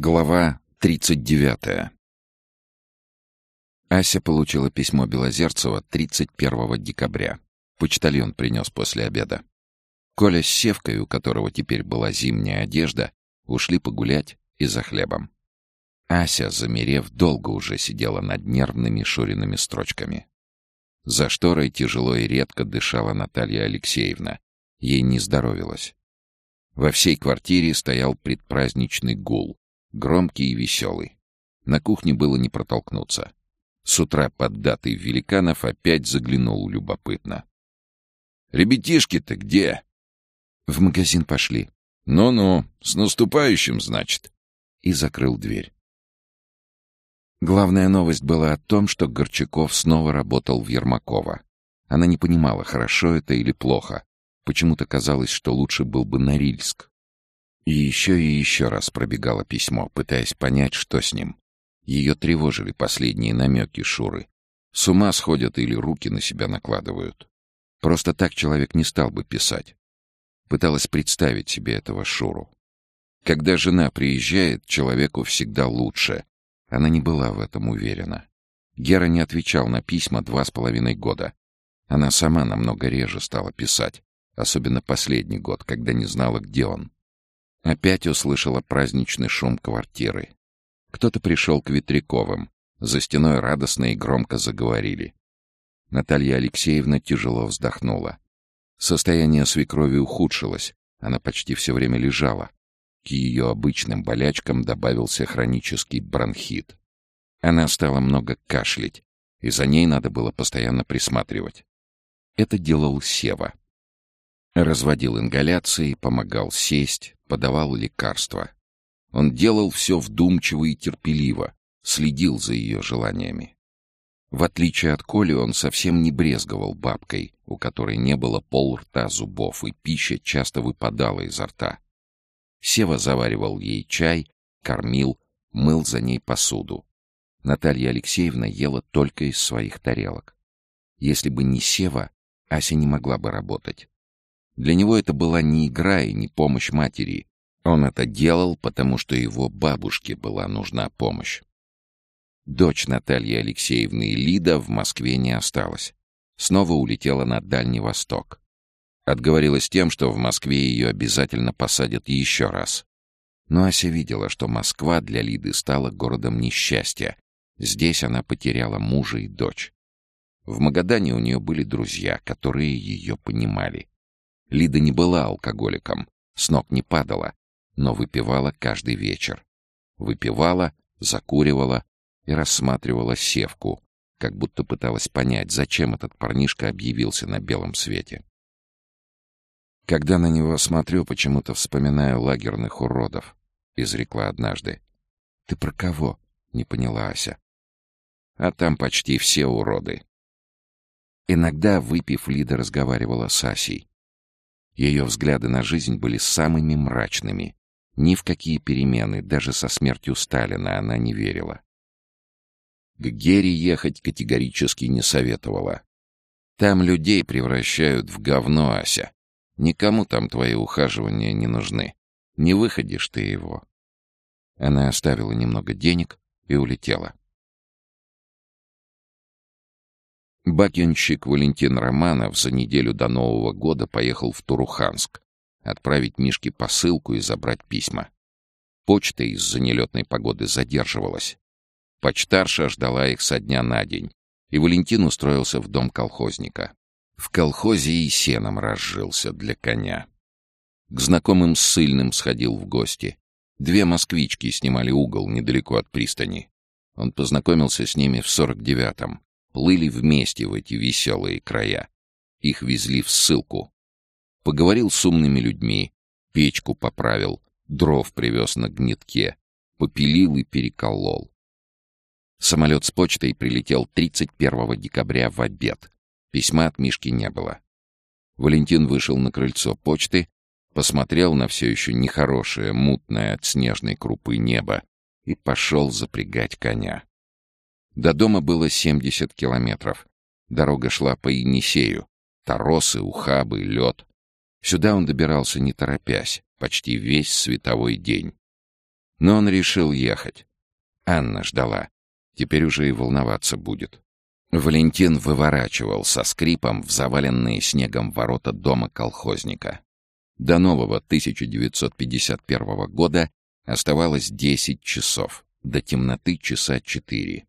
Глава 39. Ася получила письмо Белозерцева 31 декабря. Почтальон принес после обеда. Коля с Севкой, у которого теперь была зимняя одежда, ушли погулять и за хлебом. Ася, замерев, долго уже сидела над нервными Шуриными строчками. За шторой тяжело и редко дышала Наталья Алексеевна. Ей не здоровилось. Во всей квартире стоял предпраздничный гул, громкий и веселый. На кухне было не протолкнуться. С утра поддатый великанов опять заглянул любопытно. «Ребятишки-то где?» «В магазин пошли». «Ну-ну, с наступающим, значит». И закрыл дверь. Главная новость была о том, что Горчаков снова работал в Ермакова. Она не понимала, хорошо это или плохо. Почему-то казалось, что лучше был бы Норильск. И еще и еще раз пробегало письмо, пытаясь понять, что с ним. Ее тревожили последние намеки Шуры. С ума сходят или руки на себя накладывают. Просто так человек не стал бы писать. Пыталась представить себе этого Шуру. Когда жена приезжает, человеку всегда лучше. Она не была в этом уверена. Гера не отвечал на письма два с половиной года. Она сама намного реже стала писать, особенно последний год, когда не знала, где он. Опять услышала праздничный шум квартиры. Кто-то пришел к Ветряковым. За стеной радостно и громко заговорили. Наталья Алексеевна тяжело вздохнула. Состояние свекрови ухудшилось. Она почти все время лежала. К ее обычным болячкам добавился хронический бронхит. Она стала много кашлять, и за ней надо было постоянно присматривать. Это делал Сева. Разводил ингаляции, помогал сесть, подавал лекарства. Он делал все вдумчиво и терпеливо, следил за ее желаниями. В отличие от Коли, он совсем не брезговал бабкой, у которой не было пол рта зубов, и пища часто выпадала изо рта. Сева заваривал ей чай, кормил, мыл за ней посуду. Наталья Алексеевна ела только из своих тарелок. Если бы не Сева, Ася не могла бы работать. Для него это была не игра и не помощь матери. Он это делал, потому что его бабушке была нужна помощь. Дочь Натальи Алексеевны Лида в Москве не осталась. Снова улетела на Дальний Восток. Отговорилась тем, что в Москве ее обязательно посадят еще раз. Но Ася видела, что Москва для Лиды стала городом несчастья. Здесь она потеряла мужа и дочь. В Магадане у нее были друзья, которые ее понимали. Лида не была алкоголиком, с ног не падала, но выпивала каждый вечер. Выпивала, закуривала и рассматривала севку, как будто пыталась понять, зачем этот парнишка объявился на белом свете. «Когда на него смотрю, почему-то вспоминаю лагерных уродов», — изрекла однажды. «Ты про кого?» — не поняла Ася. «А там почти все уроды». Иногда, выпив, Лида разговаривала с Асей. Ее взгляды на жизнь были самыми мрачными. Ни в какие перемены, даже со смертью Сталина, она не верила. К Гере ехать категорически не советовала. Там людей превращают в говно, Ася. Никому там твои ухаживания не нужны. Не выходишь ты его. Она оставила немного денег и улетела. Бакенщик Валентин Романов за неделю до Нового года поехал в Туруханск отправить Мишке посылку и забрать письма. Почта из-за нелетной погоды задерживалась. Почтарша ждала их со дня на день, и Валентин устроился в дом колхозника. В колхозе и сеном разжился для коня. К знакомым ссыльным сходил в гости. Две москвички снимали угол недалеко от пристани. Он познакомился с ними в сорок девятом плыли вместе в эти веселые края. Их везли в ссылку. Поговорил с умными людьми, печку поправил, дров привез на гнетке, попилил и переколол. Самолет с почтой прилетел 31 декабря в обед. Письма от Мишки не было. Валентин вышел на крыльцо почты, посмотрел на все еще нехорошее, мутное от снежной крупы небо и пошел запрягать коня. До дома было 70 километров. Дорога шла по Енисею. Торосы, ухабы, лед. Сюда он добирался не торопясь, почти весь световой день. Но он решил ехать. Анна ждала. Теперь уже и волноваться будет. Валентин выворачивал со скрипом в заваленные снегом ворота дома колхозника. До нового 1951 года оставалось 10 часов, до темноты часа 4.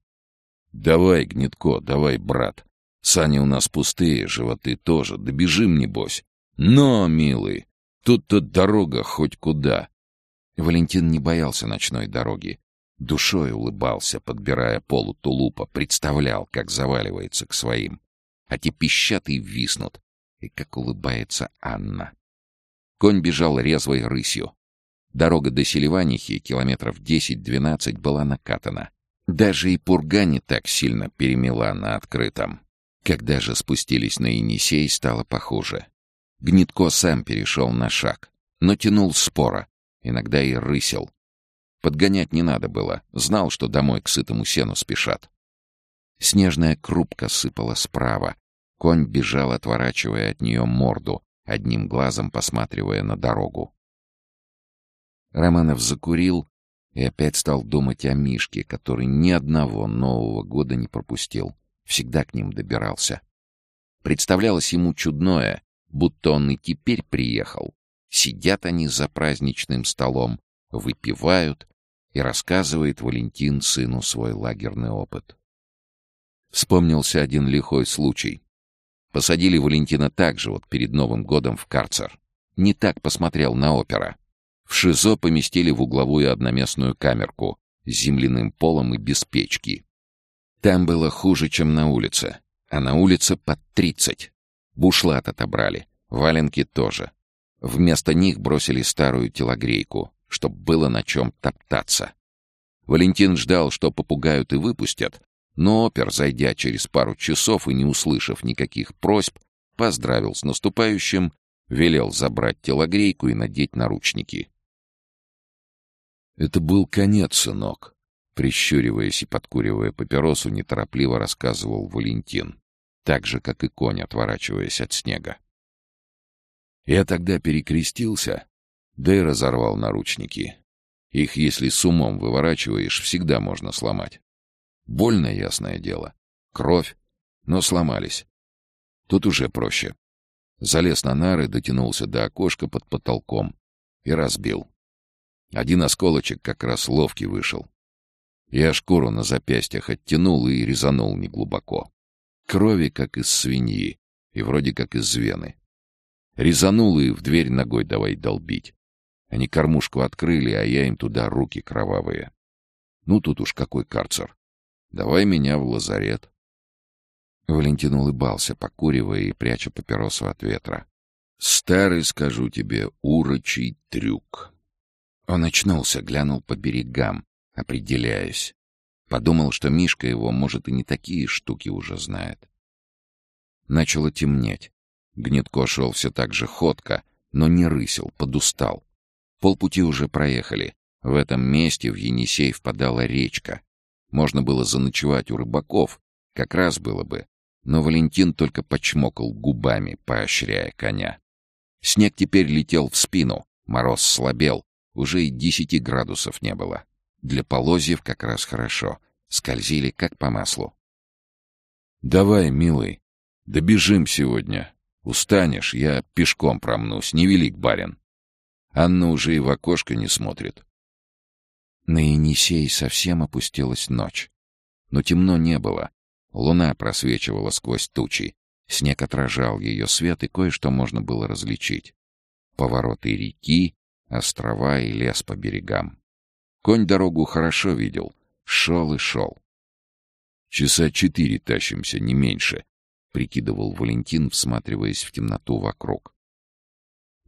«Давай, Гнетко, давай, брат. Сани у нас пустые, животы тоже, добежим, небось. Но, милый, тут-то дорога хоть куда». Валентин не боялся ночной дороги. Душой улыбался, подбирая полу тулупа, представлял, как заваливается к своим. А те пищат и виснут, и как улыбается Анна. Конь бежал резвой рысью. Дорога до Селиванихи, километров 10-12, была накатана. Даже и пурга не так сильно перемела на открытом. Когда же спустились на Енисей, стало похуже. Гнетко сам перешел на шаг, но тянул спора, иногда и рысил. Подгонять не надо было, знал, что домой к сытому сену спешат. Снежная крупка сыпала справа. Конь бежал, отворачивая от нее морду, одним глазом посматривая на дорогу. Романов закурил и опять стал думать о Мишке, который ни одного Нового года не пропустил, всегда к ним добирался. Представлялось ему чудное, будто он и теперь приехал. Сидят они за праздничным столом, выпивают, и рассказывает Валентин сыну свой лагерный опыт. Вспомнился один лихой случай. Посадили Валентина также вот перед Новым годом в карцер. Не так посмотрел на опера. В ШИЗО поместили в угловую одноместную камерку с земляным полом и без печки. Там было хуже, чем на улице. А на улице под тридцать. Бушлат отобрали, валенки тоже. Вместо них бросили старую телогрейку, чтоб было на чем топтаться. Валентин ждал, что попугают и выпустят, но опер, зайдя через пару часов и не услышав никаких просьб, поздравил с наступающим, велел забрать телогрейку и надеть наручники. «Это был конец, сынок», — прищуриваясь и подкуривая папиросу, неторопливо рассказывал Валентин, так же, как и конь, отворачиваясь от снега. «Я тогда перекрестился, да и разорвал наручники. Их, если с умом выворачиваешь, всегда можно сломать. Больно, ясное дело. Кровь. Но сломались. Тут уже проще. Залез на нары, дотянулся до окошка под потолком и разбил. Один осколочек как раз ловкий вышел. Я шкуру на запястьях оттянул и резанул неглубоко. Крови, как из свиньи, и вроде как из вены. Резанул и в дверь ногой давай долбить. Они кормушку открыли, а я им туда руки кровавые. Ну, тут уж какой карцер. Давай меня в лазарет. Валентин улыбался, покуривая и пряча папиросу от ветра. Старый, скажу тебе, урочий трюк. Он очнулся, глянул по берегам, определяясь. Подумал, что Мишка его, может, и не такие штуки уже знает. Начало темнеть. Гнетко шел все так же ходко, но не рысил, подустал. Полпути уже проехали. В этом месте в Енисей впадала речка. Можно было заночевать у рыбаков, как раз было бы. Но Валентин только почмокал губами, поощряя коня. Снег теперь летел в спину, мороз слабел, уже и десяти градусов не было. Для полозьев как раз хорошо, скользили как по маслу. «Давай, милый, добежим сегодня. Устанешь, я пешком промнусь, невелик барин». Анна уже и в окошко не смотрит. На Енисей совсем опустилась ночь. Но темно не было. Луна просвечивала сквозь тучи. Снег отражал ее свет, и кое-что можно было различить. Повороты реки, острова и лес по берегам. Конь дорогу хорошо видел. Шел и шел. «Часа четыре тащимся, не меньше», — прикидывал Валентин, всматриваясь в темноту вокруг.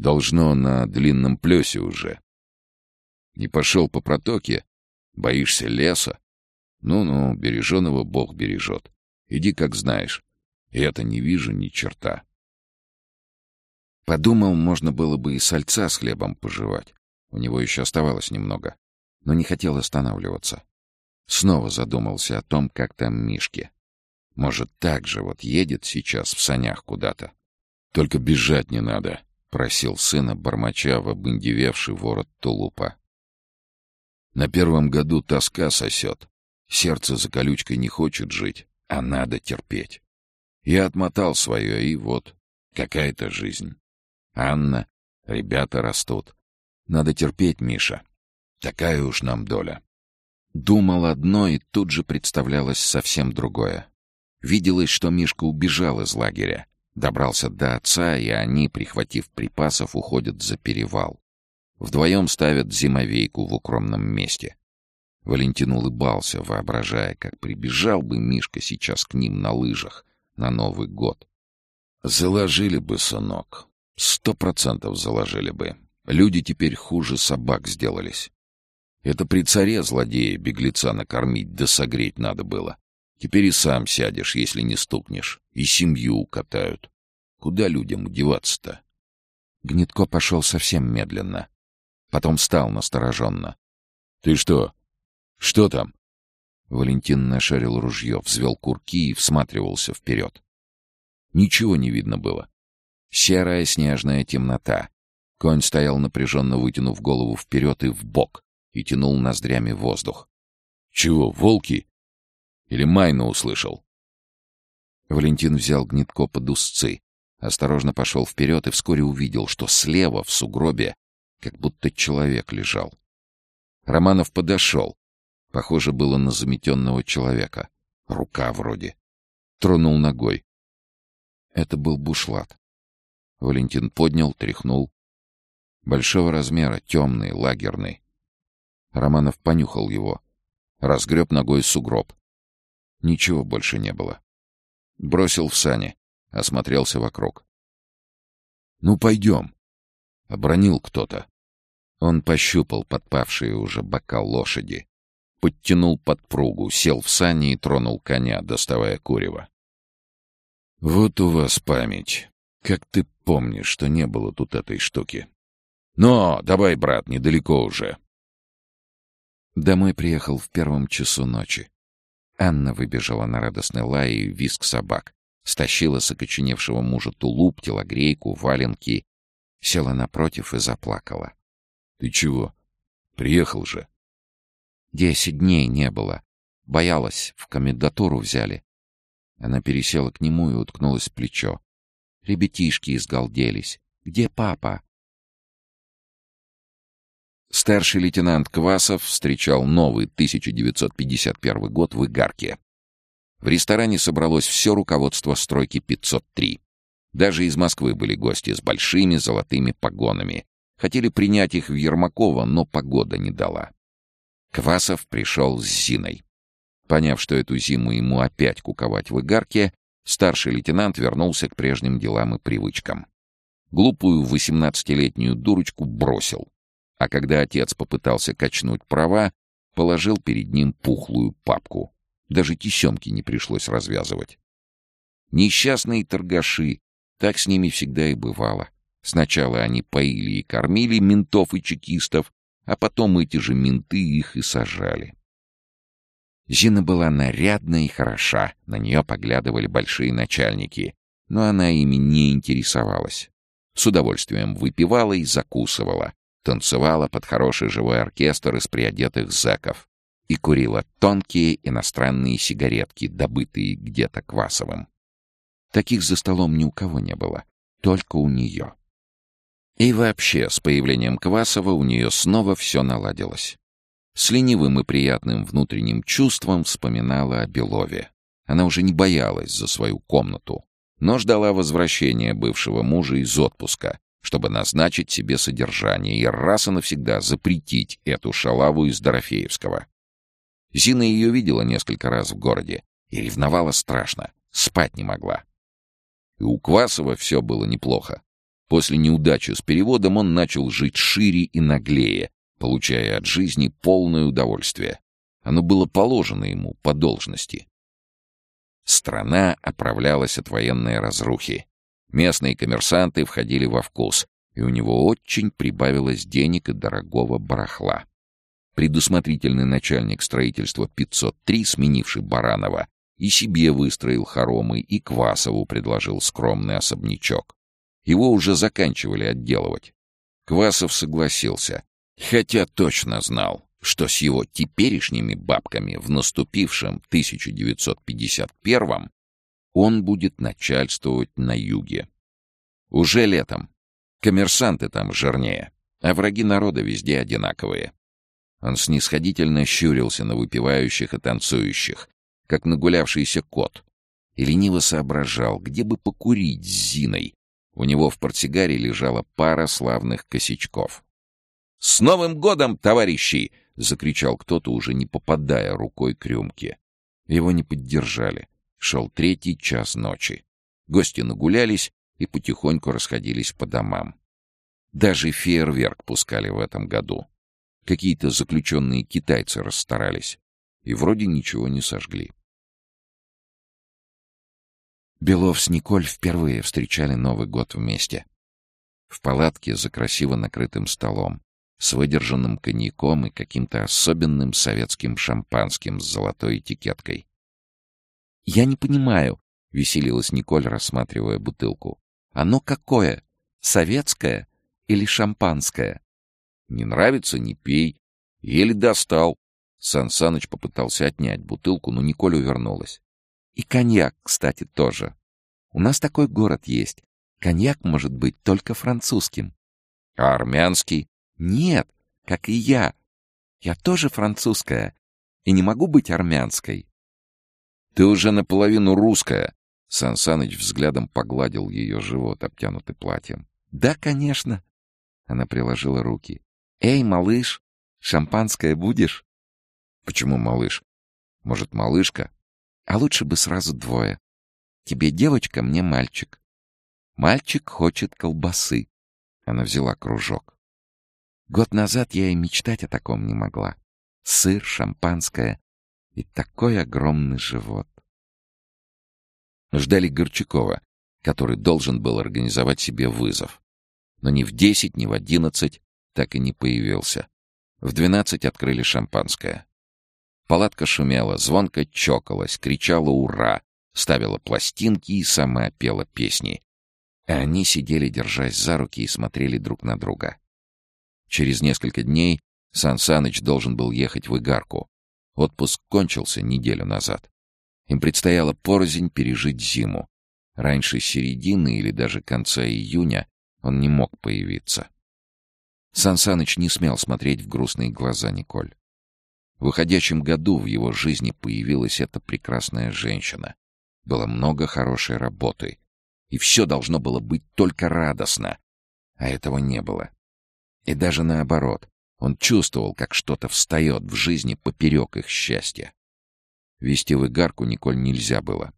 Должно на длинном плесе уже. Не пошел по протоке? Боишься леса? Ну-ну, береженого Бог бережет. Иди, как знаешь. Я-то не вижу ни черта. Подумал, можно было бы и сальца с хлебом пожевать. У него еще оставалось немного. Но не хотел останавливаться. Снова задумался о том, как там Мишке. Может, так же вот едет сейчас в санях куда-то. Только бежать не надо. — просил сына, бормоча в обындевевший ворот тулупа. На первом году тоска сосет. Сердце за колючкой не хочет жить, а надо терпеть. Я отмотал свое, и вот, какая-то жизнь. Анна, ребята растут. Надо терпеть, Миша. Такая уж нам доля. Думал одно, и тут же представлялось совсем другое. Виделось, что Мишка убежал из лагеря, добрался до отца, и они, прихватив припасов, уходят за перевал. Вдвоем ставят зимовейку в укромном месте. Валентин улыбался, воображая, как прибежал бы Мишка сейчас к ним на лыжах на Новый год. Заложили бы, сынок. Сто процентов заложили бы. Люди теперь хуже собак сделались. Это при царе злодея беглеца накормить да согреть надо было. Теперь и сам сядешь, если не стукнешь. И семью укатают. Куда людям деваться-то? Гнетко пошел совсем медленно. Потом встал настороженно. — Ты что? Что там? Валентин нашарил ружье, взвел курки и всматривался вперед. Ничего не видно было. Серая снежная темнота. Конь стоял напряженно, вытянув голову вперед и в бок, и тянул ноздрями воздух. — Чего, волки? Или Майна услышал? Валентин взял гнетко под узцы, осторожно пошел вперед и вскоре увидел, что слева, в сугробе, как будто человек лежал. Романов подошел. Похоже было на заметенного человека. Рука вроде. Тронул ногой. Это был бушлат. Валентин поднял, тряхнул. Большого размера, темный, лагерный. Романов понюхал его. Разгреб ногой сугроб. Ничего больше не было. Бросил в сани. Осмотрелся вокруг. «Ну, пойдем!» Обронил кто-то. Он пощупал подпавшие уже бока лошади. Подтянул подпругу, сел в сани и тронул коня, доставая курева. «Вот у вас память. Как ты помнишь, что не было тут этой штуки? Но, давай, брат, недалеко уже». Домой приехал в первом часу ночи. Анна выбежала на радостный лай и визг собак. Стащила с окоченевшего мужа тулуп, телогрейку, валенки. Села напротив и заплакала. «Ты чего? Приехал же?» «Десять дней не было. Боялась, в комендатуру взяли». Она пересела к нему и уткнулась в плечо. Ребятишки изгалделись. «Где папа?» Старший лейтенант Квасов встречал новый 1951 год в Игарке. В ресторане собралось все руководство стройки 503. Даже из Москвы были гости с большими золотыми погонами. Хотели принять их в Ермакова, но погода не дала. Квасов пришел с Зиной. Поняв, что эту зиму ему опять куковать в Игарке, старший лейтенант вернулся к прежним делам и привычкам. Глупую восемнадцатилетнюю дурочку бросил а когда отец попытался качнуть права, положил перед ним пухлую папку. Даже тесемки не пришлось развязывать. Несчастные торгаши, так с ними всегда и бывало. Сначала они поили и кормили ментов и чекистов, а потом эти же менты их и сажали. Зина была нарядна и хороша, на нее поглядывали большие начальники, но она ими не интересовалась. С удовольствием выпивала и закусывала, танцевала под хороший живой оркестр из приодетых зэков и курила тонкие иностранные сигаретки, добытые где-то Квасовым. Таких за столом ни у кого не было, только у нее. И вообще, с появлением Квасова у нее снова все наладилось. С ленивым и приятным внутренним чувством вспоминала о Белове. Она уже не боялась за свою комнату, но ждала возвращения бывшего мужа из отпуска, чтобы назначить себе содержание и раз и навсегда запретить эту шалаву из Дорофеевского. Зина ее видела несколько раз в городе и ревновала страшно, спать не могла. И у Квасова все было неплохо. После неудачи с переводом он начал жить шире и наглее, получая от жизни полное удовольствие. Оно было положено ему по должности. Страна оправлялась от военной разрухи. Местные коммерсанты входили во вкус, и у него очень прибавилось денег и дорогого барахла. Предусмотрительный начальник строительства 503, сменивший Баранова, и себе выстроил хоромы, и Квасову предложил скромный особнячок. Его уже заканчивали отделывать. Квасов согласился, хотя точно знал, что с его теперешними бабками в наступившем 1951 он будет начальствовать на юге. Уже летом. Коммерсанты там жирнее, а враги народа везде одинаковые. Он снисходительно щурился на выпивающих и танцующих, как нагулявшийся кот, и лениво соображал, где бы покурить с Зиной. У него в портсигаре лежала пара славных косячков. «С Новым годом, товарищи!» — закричал кто-то, уже не попадая рукой к рюмке. Его не поддержали. Шел третий час ночи. Гости нагулялись и потихоньку расходились по домам. Даже фейерверк пускали в этом году. Какие-то заключенные китайцы расстарались. И вроде ничего не сожгли. Белов с Николь впервые встречали Новый год вместе. В палатке за красиво накрытым столом, с выдержанным коньяком и каким-то особенным советским шампанским с золотой этикеткой. «Я не понимаю», — веселилась Николь, рассматривая бутылку. «Оно какое? Советское или шампанское?» «Не нравится — не пей. Еле достал». Сан Саныч попытался отнять бутылку, но Николь увернулась. И коньяк, кстати, тоже. У нас такой город есть. Коньяк может быть только французским. А армянский? Нет, как и я. Я тоже французская. И не могу быть армянской. Ты уже наполовину русская. Сан Саныч взглядом погладил ее живот, обтянутый платьем. Да, конечно. Она приложила руки. Эй, малыш, шампанское будешь? Почему малыш? Может, малышка? А лучше бы сразу двое. Тебе девочка, мне мальчик. Мальчик хочет колбасы. Она взяла кружок. Год назад я и мечтать о таком не могла. Сыр, шампанское и такой огромный живот. Ждали Горчакова, который должен был организовать себе вызов. Но ни в десять, ни в одиннадцать так и не появился. В двенадцать открыли шампанское. Палатка шумела, звонко чокалась, кричала «Ура!», ставила пластинки и сама пела песни. А они сидели, держась за руки, и смотрели друг на друга. Через несколько дней Сан Саныч должен был ехать в Игарку. Отпуск кончился неделю назад. Им предстояло порознь пережить зиму. Раньше середины или даже конца июня он не мог появиться. Сан не смел смотреть в грустные глаза Николь. В выходящем году в его жизни появилась эта прекрасная женщина. Было много хорошей работы. И все должно было быть только радостно. А этого не было. И даже наоборот, он чувствовал, как что-то встает в жизни поперек их счастья. Вести в игарку Николь нельзя было.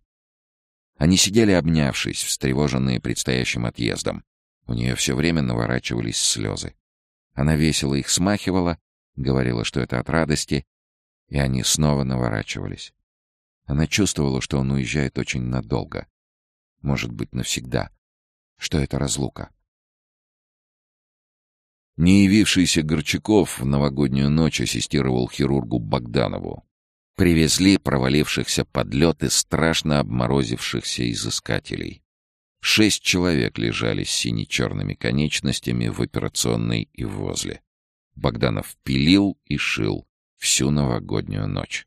Они сидели обнявшись, встревоженные предстоящим отъездом. У нее все время наворачивались слезы. Она весело их смахивала, говорила, что это от радости, и они снова наворачивались. Она чувствовала, что он уезжает очень надолго. Может быть, навсегда. Что это разлука. Не явившийся Горчаков в новогоднюю ночь ассистировал хирургу Богданову. Привезли провалившихся под страшно обморозившихся изыскателей. Шесть человек лежали с сине-черными конечностями в операционной и возле. Богданов пилил и шил, всю новогоднюю ночь.